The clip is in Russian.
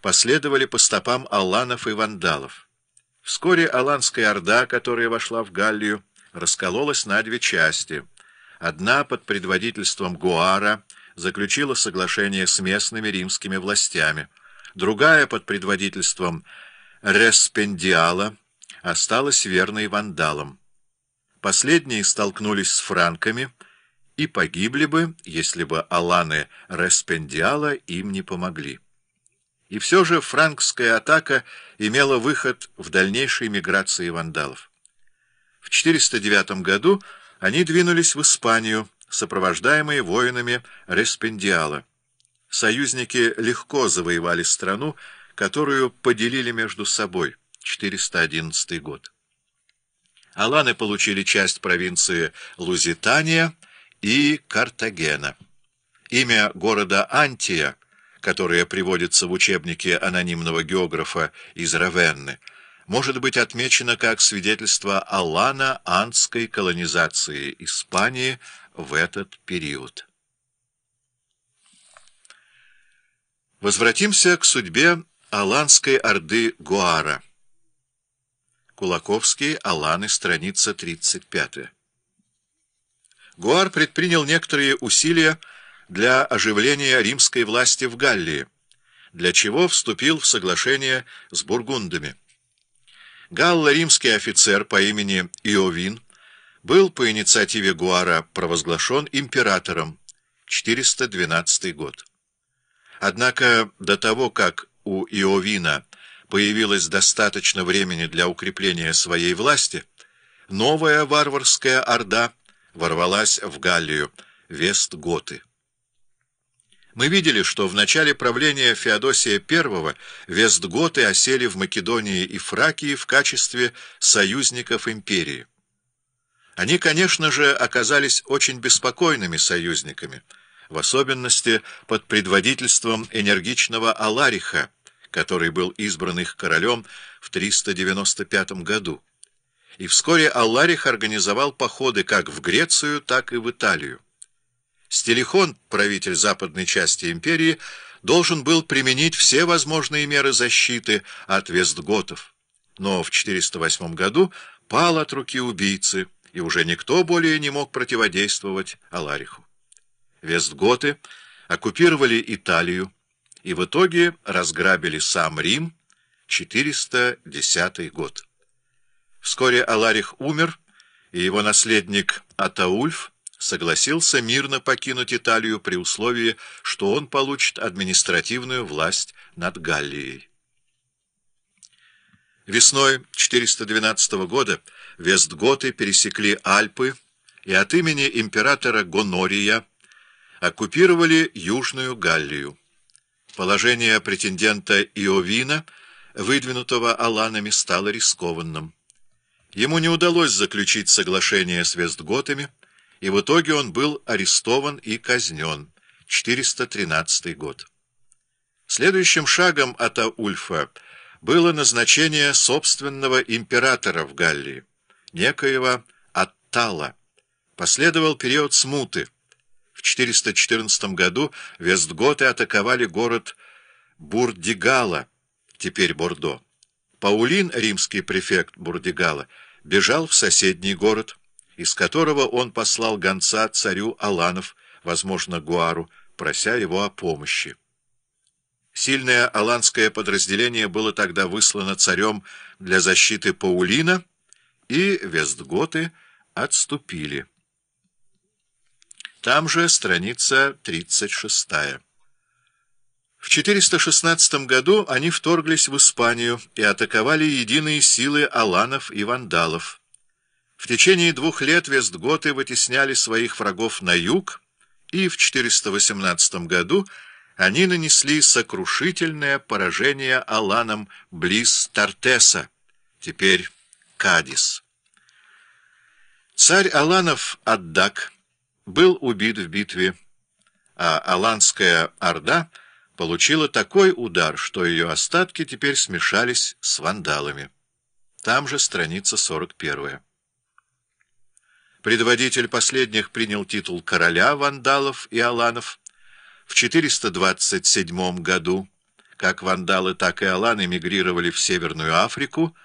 последовали по стопам аланов и вандалов. Вскоре Аланская Орда, которая вошла в Галлию, раскололась на две части. Одна под предводительством Гуара заключила соглашение с местными римскими властями, другая под предводительством Респендиала осталась верной вандалам. Последние столкнулись с франками и погибли бы, если бы Аланы Респендиала им не помогли. И все же франкская атака имела выход в дальнейшей миграции вандалов. В 409 году они двинулись в Испанию, сопровождаемые воинами Респендиала. Союзники легко завоевали страну, которую поделили между собой. 411 год. Аланы получили часть провинции Лузитания и Картагена. Имя города Антия, которое приводится в учебнике анонимного географа из Равенны, может быть отмечено как свидетельство Алана антской колонизации Испании в этот период. Возвратимся к судьбе Аланской Орды Гуара. Кулаковский, Аланы, страница 35. Гуар предпринял некоторые усилия для оживления римской власти в Галлии, для чего вступил в соглашение с бургундами. Галло-римский офицер по имени Иовин был по инициативе Гуара провозглашен императором 412 год. Однако до того, как у Иовина появилось достаточно времени для укрепления своей власти, новая варварская орда ворвалась в Галлию, Вестготы. Мы видели, что в начале правления Феодосия I Вестготы осели в Македонии и Фракии в качестве союзников империи. Они, конечно же, оказались очень беспокойными союзниками, в особенности под предводительством энергичного Алариха, который был избран их королем в 395 году. И вскоре Алларих организовал походы как в Грецию, так и в Италию. Стелихон, правитель западной части империи, должен был применить все возможные меры защиты от вестготов, но в 408 году пал от руки убийцы, и уже никто более не мог противодействовать Алариху. Вестготы оккупировали Италию, и в итоге разграбили сам Рим, 410 год. Вскоре Аларих умер, и его наследник Атаульф согласился мирно покинуть Италию при условии, что он получит административную власть над Галлией. Весной 412 года вестготы пересекли Альпы и от имени императора Гонория оккупировали Южную Галлию. Положение претендента Иовина, выдвинутого аланами, стало рискованным. Ему не удалось заключить соглашение с вестготами, и в итоге он был арестован и казнен. 413 год. Следующим шагом Атаульфа было назначение собственного императора в Галлии, некоего Аттала. Последовал период смуты. В 414 году вестготы атаковали город Бурдигала, теперь Бордо. Паулин, римский префект Бурдигала, бежал в соседний город, из которого он послал гонца царю Аланов, возможно, Гуару, прося его о помощи. Сильное аланское подразделение было тогда выслано царем для защиты Паулина, и вестготы отступили. Там же страница 36. В 416 году они вторглись в Испанию и атаковали единые силы аланов и вандалов. В течение двух лет вестготы вытесняли своих врагов на юг, и в 418 году они нанесли сокрушительное поражение аланам близ Тартеса, теперь Кадис. Царь Аланов Аддак был убит в битве, а Аланская Орда получила такой удар, что ее остатки теперь смешались с вандалами. Там же страница 41. Предводитель последних принял титул короля вандалов и аланов в 427 году, как вандалы, так и аланы мигрировали в Северную Африку,